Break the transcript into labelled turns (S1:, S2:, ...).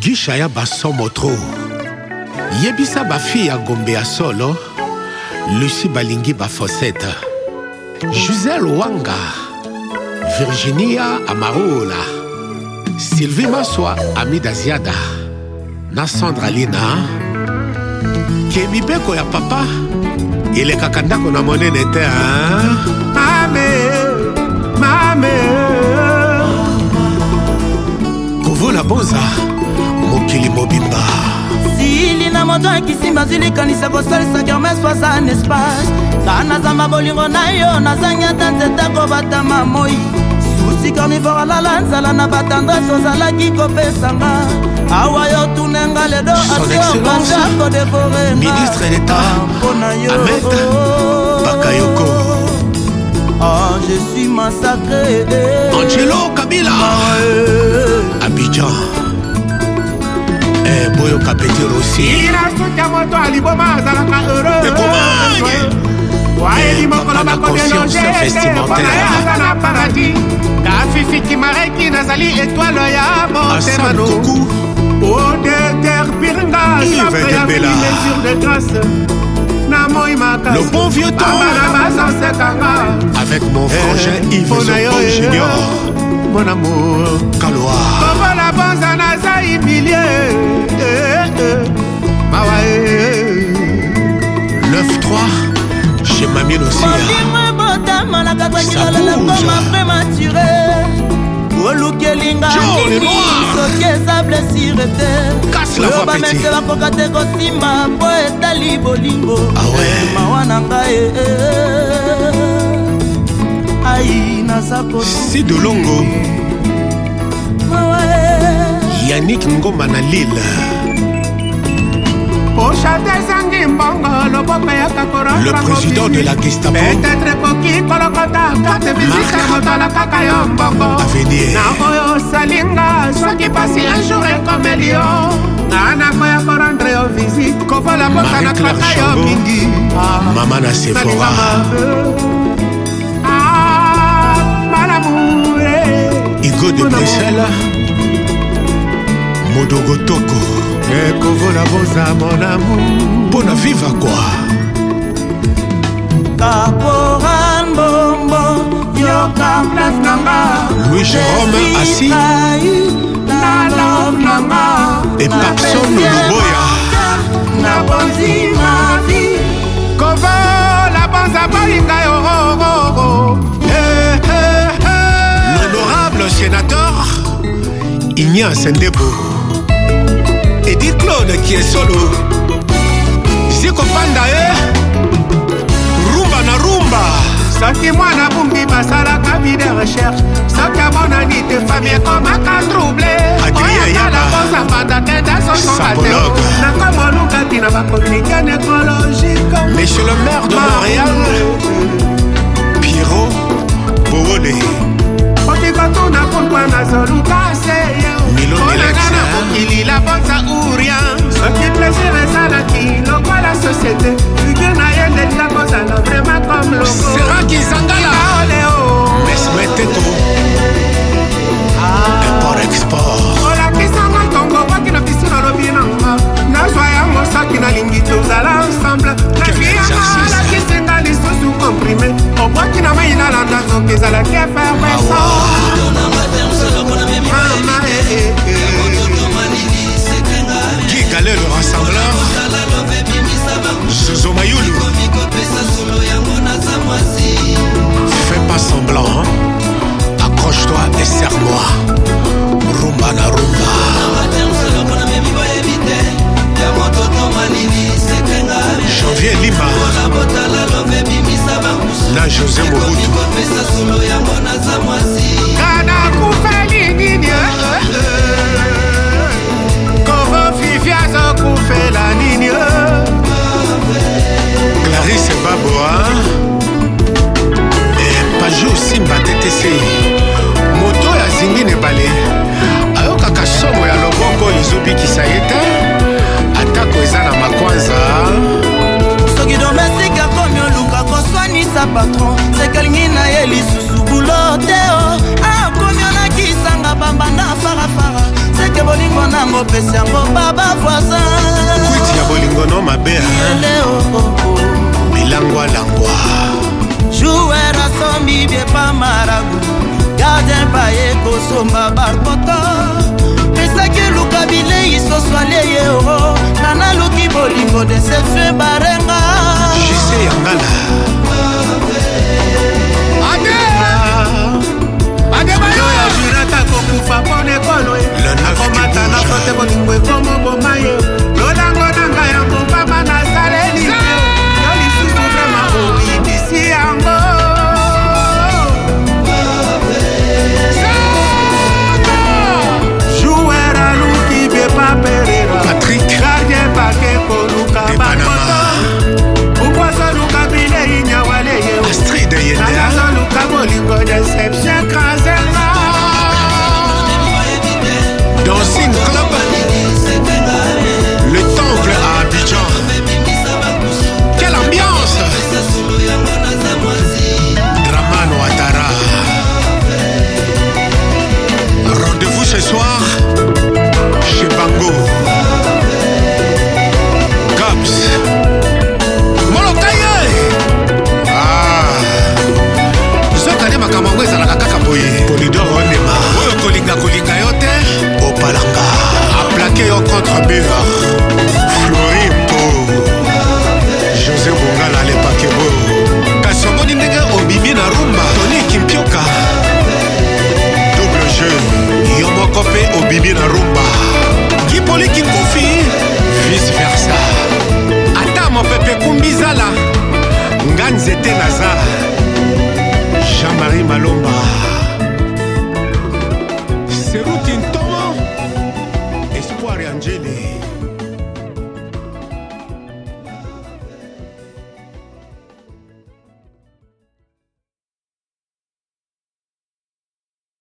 S1: gisha ya basomo tro yebisa bafi ya gombe ya solo lusi balingi bafosete jusel wanga virginia amarola sylvie maswa amida ziada na sandra lina ke mibeko ya papa elekaka ndako na monene te hein?
S2: moto ekisimba zilikanisa kosalisa kermes pasa an espace ta nazamba bolingo na yo nazangi ata nzeta kobatama moi susi carnivore alala nzala na batendrese ozalaki kopesanga awa yo tunenga ledo asiobanga kodevorengampona yo bakayoko Ah, je suis massacré. Angelo Kabila. Ah, eh. Abidjan. Eh,
S1: boyoka peti rosi nasutia moto aliboma azalaka heureux waeli mokolo bakodelongeaza na paradis kafifiki mareki nazali etwale ya motemano odeter biringa sapeyailesur de grâce na moi makasobana bazosekanga avec mon frangin ivona eh, yo mon amour koloa kokola bonza nazai milie
S2: kosenga soki eza blessire te oyo bamese bakoka te kosimba mpo etali bolingo ah mawa na ngai eh, eh, eh. ai naza kosidolongo mawa
S1: yanik ngomba na lile Le président de la Gestapo Avenir nalinga soki pasi un jour ekomelio nga nakoya korendre yo visite kovola mboka na kaka yo mingi mama na sefora igo ah, de bresel modogo toko ekovola boza mon amour mpo na vivre kwa kaporanbo louis jérôme asi epapson luboya nabondi mavi kovola banza balinga yorororo l'honorable sénateur ignace ndebo edi claude qui est solo zikopanda ye eh? soki mwana bungi basalaka vide recherche soki amonani te famie komaka trouble oyakala kozamba tatenda sosonga te nakomolukaki na bakomunike necrologique nalingi ensemble fais pas semblant hein. accroche-toi et serre-moi rumba
S2: kopesa yango baba voisinkwiti ya bolingono mabe
S1: bilangwa langwa
S2: jouer asombi biepa maragu gardien baye kosomba barpoto pesaki luka bilei soso aleye oo oh, oh. na naluki bolingo deception barenga juse yangala
S1: molivar florimbo josé bongala lepakebo kasi omoni ndenge obimi na rumba toni kimpioka double jeune yo moko mpe obimi na rumba kipoli kinkufi vice versa ata mopepe kumbizala nga nzete naza jean-marie malomba seruti ntomo espoir ya njeli